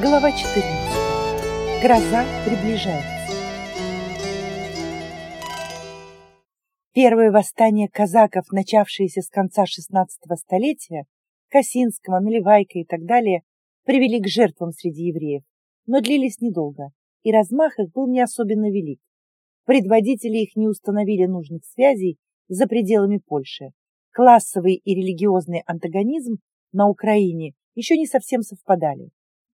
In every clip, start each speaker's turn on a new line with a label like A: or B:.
A: Глава 14. Гроза приближается. Первые восстания казаков, начавшиеся с конца XVI столетия, Косинского, Наливайка и так далее, привели к жертвам среди евреев, но длились недолго, и размах их был не особенно велик. Предводители их не установили нужных связей за пределами Польши. Классовый и религиозный антагонизм на Украине еще не совсем совпадали.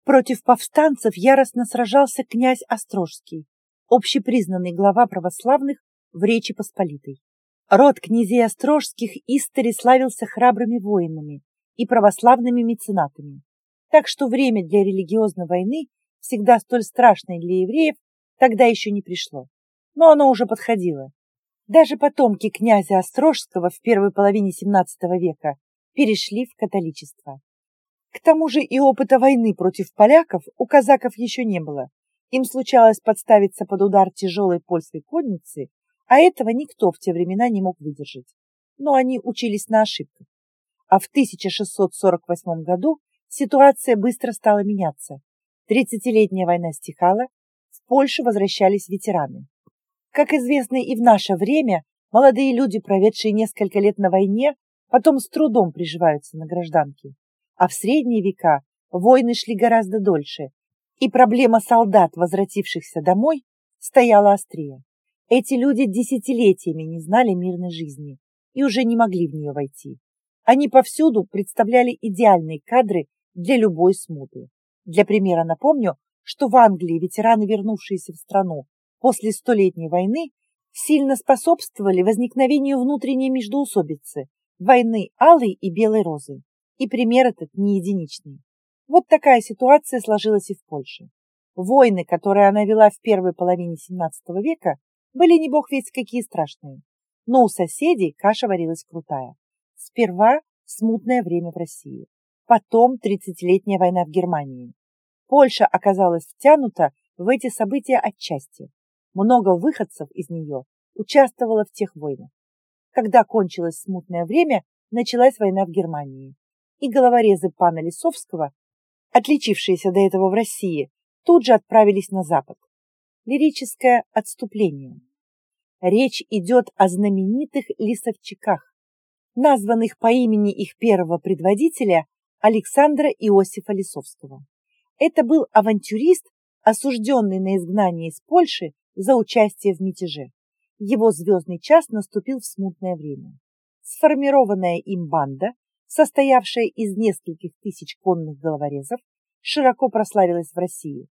A: Против повстанцев яростно сражался князь Острожский, общепризнанный глава православных в Речи Посполитой. Род князей Острожских истори славился храбрыми воинами и православными меценатами, так что время для религиозной войны, всегда столь страшное для евреев, тогда еще не пришло. Но оно уже подходило. Даже потомки князя Острожского в первой половине XVII века перешли в католичество. К тому же и опыта войны против поляков у казаков еще не было. Им случалось подставиться под удар тяжелой польской конницы, а этого никто в те времена не мог выдержать. Но они учились на ошибках. А в 1648 году ситуация быстро стала меняться. Тридцатилетняя война стихала, в Польшу возвращались ветераны. Как известно и в наше время, молодые люди, проведшие несколько лет на войне, потом с трудом приживаются на гражданке а в средние века войны шли гораздо дольше, и проблема солдат, возвратившихся домой, стояла острее. Эти люди десятилетиями не знали мирной жизни и уже не могли в нее войти. Они повсюду представляли идеальные кадры для любой смуты. Для примера напомню, что в Англии ветераны, вернувшиеся в страну после Столетней войны, сильно способствовали возникновению внутренней междоусобицы, войны Алой и Белой Розы. И пример этот не единичный. Вот такая ситуация сложилась и в Польше. Войны, которые она вела в первой половине XVII века, были не бог весть какие страшные. Но у соседей каша варилась крутая. Сперва смутное время в России, потом тридцатилетняя война в Германии. Польша оказалась втянута в эти события отчасти. Много выходцев из нее участвовало в тех войнах. Когда кончилось смутное время, началась война в Германии и головорезы пана Лисовского, отличившиеся до этого в России, тут же отправились на запад. Лирическое отступление. Речь идет о знаменитых лисовчиках, названных по имени их первого предводителя Александра Иосифа Лисовского. Это был авантюрист, осужденный на изгнание из Польши за участие в мятеже. Его звездный час наступил в смутное время. Сформированная им банда состоявшая из нескольких тысяч конных головорезов, широко прославилась в России.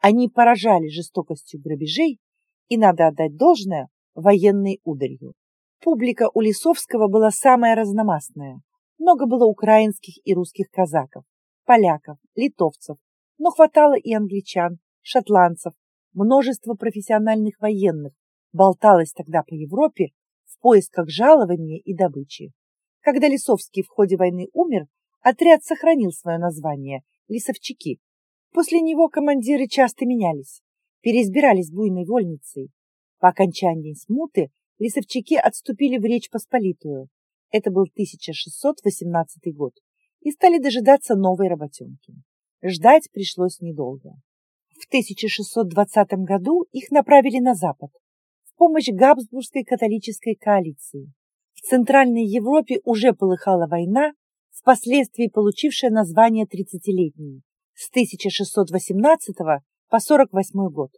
A: Они поражали жестокостью грабежей и, надо отдать должное, военной ударью. Публика у Лисовского была самая разномастная. Много было украинских и русских казаков, поляков, литовцев, но хватало и англичан, шотландцев, множество профессиональных военных болталось тогда по Европе в поисках жалования и добычи. Когда Лисовский в ходе войны умер, отряд сохранил свое название – Лисовчаки. После него командиры часто менялись, переизбирались буйной вольницей. По окончании смуты Лисовчаки отступили в Речь Посполитую. Это был 1618 год. И стали дожидаться новой работенки. Ждать пришлось недолго. В 1620 году их направили на запад, в помощь Габсбургской католической коалиции. В Центральной Европе уже полыхала война, впоследствии получившая название Тридцатилетней с 1618 по 48 год.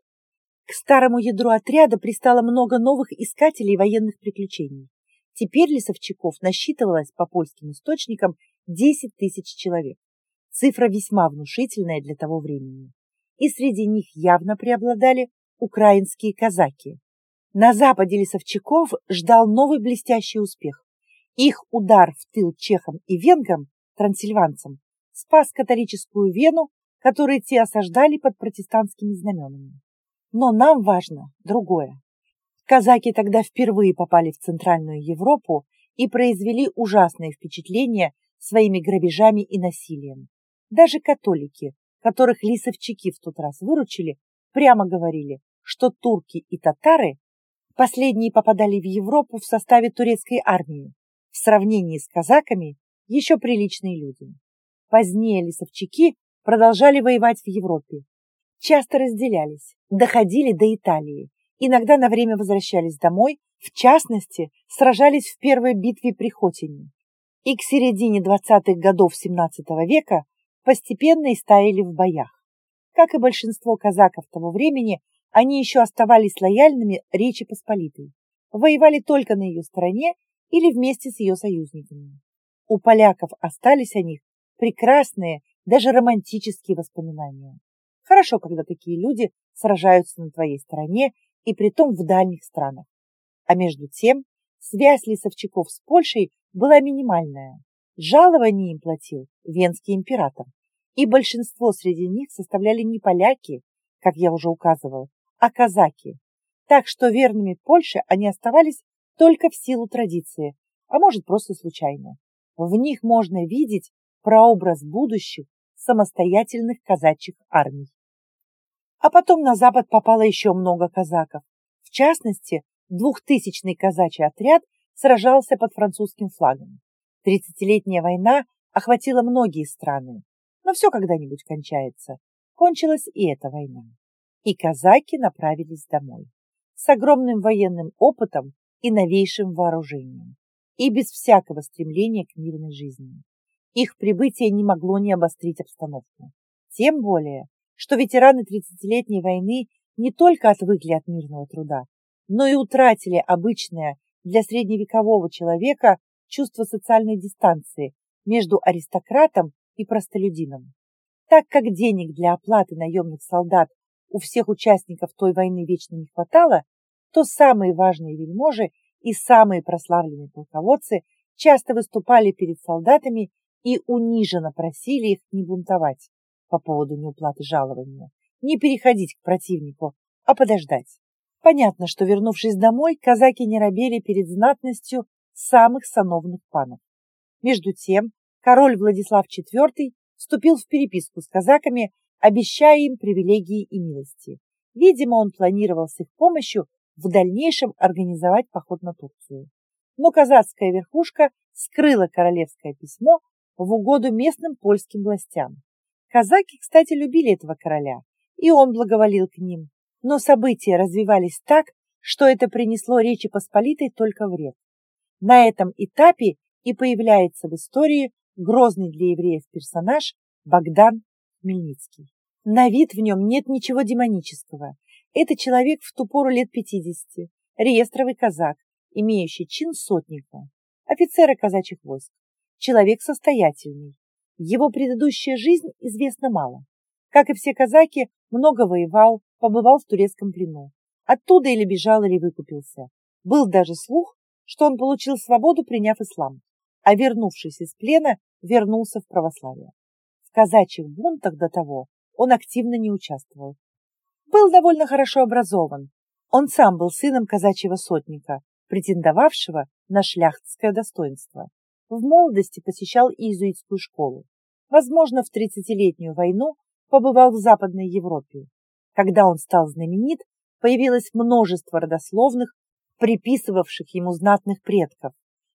A: К старому ядру отряда пристало много новых искателей военных приключений. Теперь лесовчаков насчитывалось по польским источникам 10 тысяч человек. Цифра весьма внушительная для того времени. И среди них явно преобладали украинские казаки. На западе лесовчаков ждал новый блестящий успех. Их удар в тыл чехам и венграм, трансильванцам, спас католическую Вену, которую те осаждали под протестантскими знаменами. Но нам важно другое. Казаки тогда впервые попали в Центральную Европу и произвели ужасное впечатление своими грабежами и насилием. Даже католики, которых лисовчаки в тот раз выручили, прямо говорили, что турки и татары Последние попадали в Европу в составе турецкой армии. В сравнении с казаками еще приличные люди. Позднее лесовчаки продолжали воевать в Европе. Часто разделялись, доходили до Италии, иногда на время возвращались домой, в частности, сражались в первой битве при Хотине. И к середине 20-х годов XVII века постепенно истаяли в боях. Как и большинство казаков того времени, они еще оставались лояльными Речи Посполитой, воевали только на ее стороне или вместе с ее союзниками. У поляков остались о них прекрасные, даже романтические воспоминания. Хорошо, когда такие люди сражаются на твоей стороне и притом в дальних странах. А между тем, связь лесовчаков с Польшей была минимальная. Жалование им платил венский император, и большинство среди них составляли не поляки, как я уже указывал, а казаки. Так что верными Польше они оставались только в силу традиции, а может просто случайно. В них можно видеть прообраз будущих самостоятельных казачьих армий. А потом на запад попало еще много казаков. В частности, двухтысячный казачий отряд сражался под французским флагом. Тридцатилетняя война охватила многие страны, но все когда-нибудь кончается. Кончилась и эта война. И казаки направились домой с огромным военным опытом и новейшим вооружением, и без всякого стремления к мирной жизни. Их прибытие не могло не обострить обстановку. Тем более, что ветераны тридцатилетней войны не только отвыкли от мирного труда, но и утратили обычное для средневекового человека чувство социальной дистанции между аристократом и простолюдином. Так как денег для оплаты наемных солдат у всех участников той войны вечно не хватало, то самые важные вельможи и самые прославленные полководцы часто выступали перед солдатами и униженно просили их не бунтовать по поводу неуплаты жалования, не переходить к противнику, а подождать. Понятно, что, вернувшись домой, казаки не робели перед знатностью самых сановных панов. Между тем, король Владислав IV вступил в переписку с казаками, обещая им привилегии и милости. Видимо, он планировал с их помощью в дальнейшем организовать поход на Турцию. Но казацкая верхушка скрыла королевское письмо в угоду местным польским властям. Казаки, кстати, любили этого короля, и он благоволил к ним. Но события развивались так, что это принесло Речи Посполитой только вред. На этом этапе и появляется в истории грозный для евреев персонаж Богдан Хмельницкий. На вид в нем нет ничего демонического. Это человек в ту пору лет 50, реестровый казак, имеющий чин сотника, офицера казачьих войск, человек состоятельный. Его предыдущая жизнь известна мало. Как и все казаки, много воевал, побывал в турецком плену. Оттуда или бежал, или выкупился. Был даже слух, что он получил свободу, приняв ислам, а вернувшись из плена, вернулся в православие. В казачьих бунтах до того он активно не участвовал. Был довольно хорошо образован. Он сам был сыном казачьего сотника, претендовавшего на шляхтское достоинство. В молодости посещал иезуитскую школу. Возможно, в тридцатилетнюю войну побывал в Западной Европе. Когда он стал знаменит, появилось множество родословных, приписывавших ему знатных предков.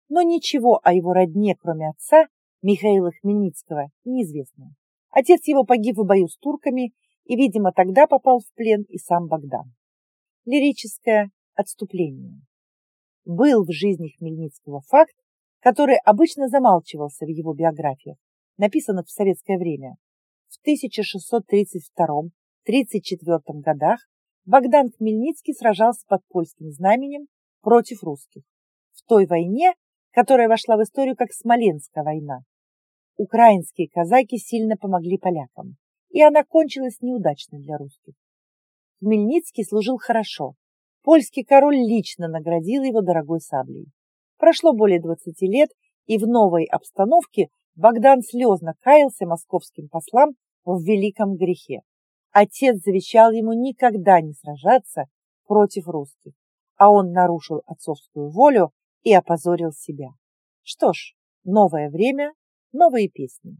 A: Но ничего о его родне, кроме отца, Михаила Хмельницкого, неизвестно. Отец его погиб в бою с турками, и, видимо, тогда попал в плен и сам Богдан. Лирическое отступление. Был в жизни Хмельницкого факт, который обычно замалчивался в его биографиях, написанных в советское время. В 1632-34 годах Богдан Хмельницкий сражался под польским знаменем против русских. В той войне, которая вошла в историю как Смоленская война, украинские казаки сильно помогли полякам, и она кончилась неудачно для русских. Хмельницкий служил хорошо. Польский король лично наградил его дорогой саблей. Прошло более 20 лет, и в новой обстановке Богдан слезно каялся московским послам в великом грехе. Отец завещал ему никогда не сражаться против русских, а он нарушил отцовскую волю и опозорил себя. Что ж, новое время, новые песни.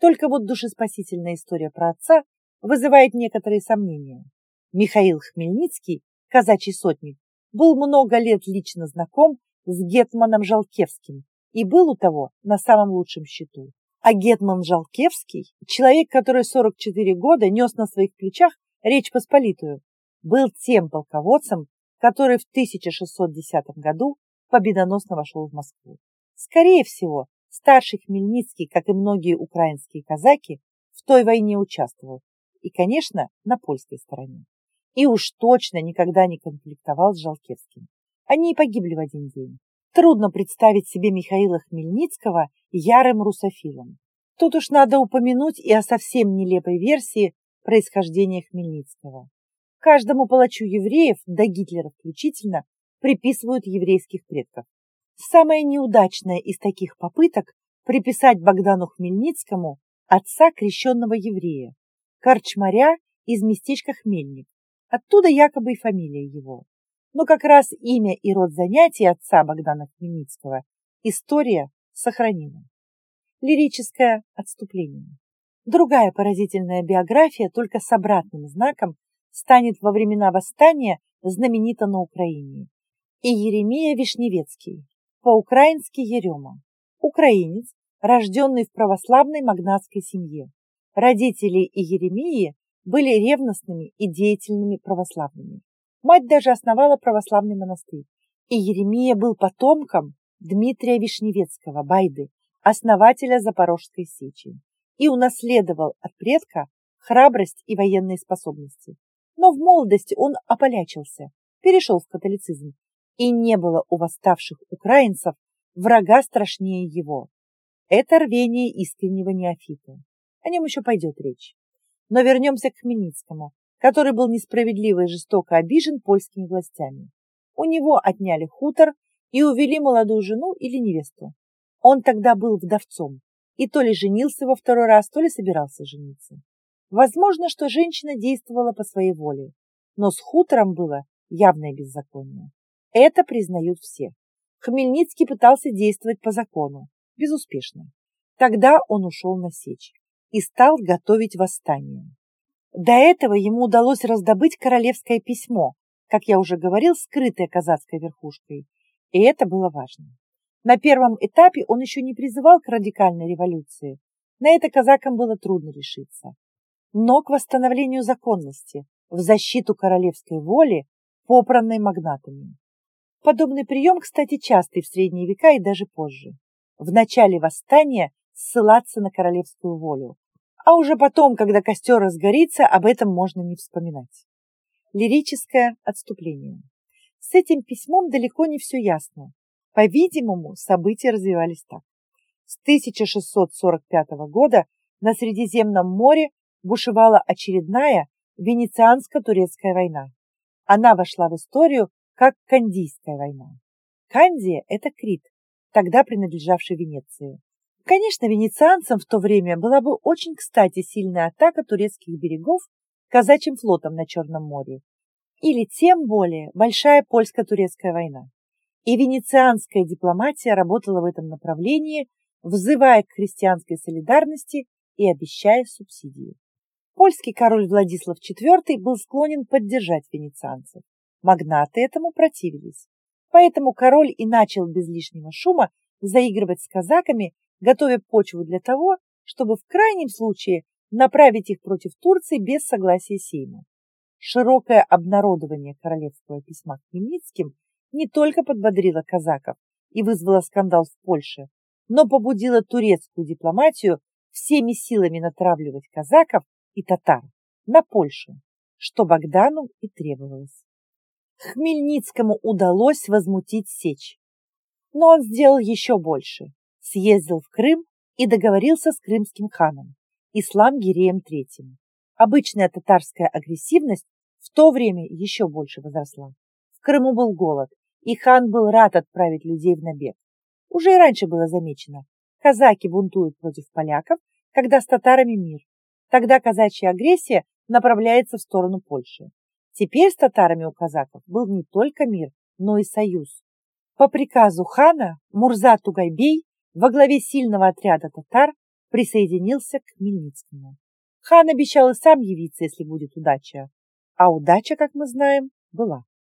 A: Только вот душеспасительная история про отца вызывает некоторые сомнения. Михаил Хмельницкий, казачий сотник, был много лет лично знаком с Гетманом Жалкевским и был у того на самом лучшем счету. А Гетман Жалкевский, человек, который 44 года нес на своих плечах Речь Посполитую, был тем полководцем, который в 1610 году победоносно вошел в Москву. Скорее всего, старший Хмельницкий, как и многие украинские казаки, в той войне участвовал. И, конечно, на польской стороне. И уж точно никогда не конфликтовал с Жалкевским. Они и погибли в один день. Трудно представить себе Михаила Хмельницкого ярым русофилом. Тут уж надо упомянуть и о совсем нелепой версии происхождения Хмельницкого. Каждому палачу евреев, до Гитлера включительно, приписывают еврейских предков. Самое неудачное из таких попыток приписать Богдану Хмельницкому отца крещенного еврея, корчмаря из местечка Хмельник. Оттуда якобы и фамилия его. Но как раз имя и род занятий отца Богдана Хмельницкого история сохранила. Лирическое отступление. Другая поразительная биография, только с обратным знаком, станет во времена восстания знаменита на Украине. И Еремия Вишневецкий, по-украински Ерема, украинец, рожденный в православной магнатской семье. Родители и Еремии были ревностными и деятельными православными. Мать даже основала православный монастырь. И Еремия был потомком Дмитрия Вишневецкого, Байды, основателя Запорожской сечи, и унаследовал от предка храбрость и военные способности. Но в молодости он ополячился, перешел в католицизм, и не было у восставших украинцев врага страшнее его. Это рвение искреннего неофита. О нем еще пойдет речь. Но вернемся к Хмельницкому, который был несправедливо и жестоко обижен польскими властями. У него отняли хутор и увели молодую жену или невесту. Он тогда был вдовцом и то ли женился во второй раз, то ли собирался жениться. Возможно, что женщина действовала по своей воле, но с хутором было явное беззаконие. Это признают все. Хмельницкий пытался действовать по закону, безуспешно. Тогда он ушел на сечь и стал готовить восстание. До этого ему удалось раздобыть королевское письмо, как я уже говорил, скрытое казацкой верхушкой, и это было важно. На первом этапе он еще не призывал к радикальной революции, на это казакам было трудно решиться. Но к восстановлению законности, в защиту королевской воли, попранной магнатами. Подобный прием, кстати, частый в средние века и даже позже. В начале восстания ссылаться на королевскую волю, а уже потом, когда костер разгорится, об этом можно не вспоминать. Лирическое отступление. С этим письмом далеко не все ясно. По-видимому, события развивались так. С 1645 года на Средиземном море бушевала очередная Венецианско-турецкая война. Она вошла в историю как Кандийская война. Кандия – это Крит, тогда принадлежавший Венеции. Конечно, венецианцам в то время была бы очень кстати сильная атака турецких берегов казачьим флотом на Черном море. Или тем более большая польско-турецкая война. И венецианская дипломатия работала в этом направлении, взывая к христианской солидарности и обещая субсидии. Польский король Владислав IV был склонен поддержать венецианцев. Магнаты этому противились. Поэтому король и начал без лишнего шума заигрывать с казаками, готовя почву для того, чтобы в крайнем случае направить их против Турции без согласия Сейма. Широкое обнародование королевского письма к Хмельницким не только подбодрила казаков и вызвала скандал в Польше, но побудила турецкую дипломатию всеми силами натравливать казаков и татар на Польшу, что Богдану и требовалось. Хмельницкому удалось возмутить Сечь. Но он сделал еще больше. Съездил в Крым и договорился с крымским ханом, Ислам Гиреем III. Обычная татарская агрессивность в то время еще больше возросла. В Крыму был голод, и хан был рад отправить людей в набег. Уже и раньше было замечено. Казаки бунтуют против поляков, когда с татарами мир. Тогда казачья агрессия направляется в сторону Польши. Теперь с татарами у казаков был не только мир, но и союз. По приказу хана Мурза Тугайбей во главе сильного отряда татар присоединился к Хмельницкому. Хан обещал и сам явиться, если будет удача. А удача, как мы знаем, была.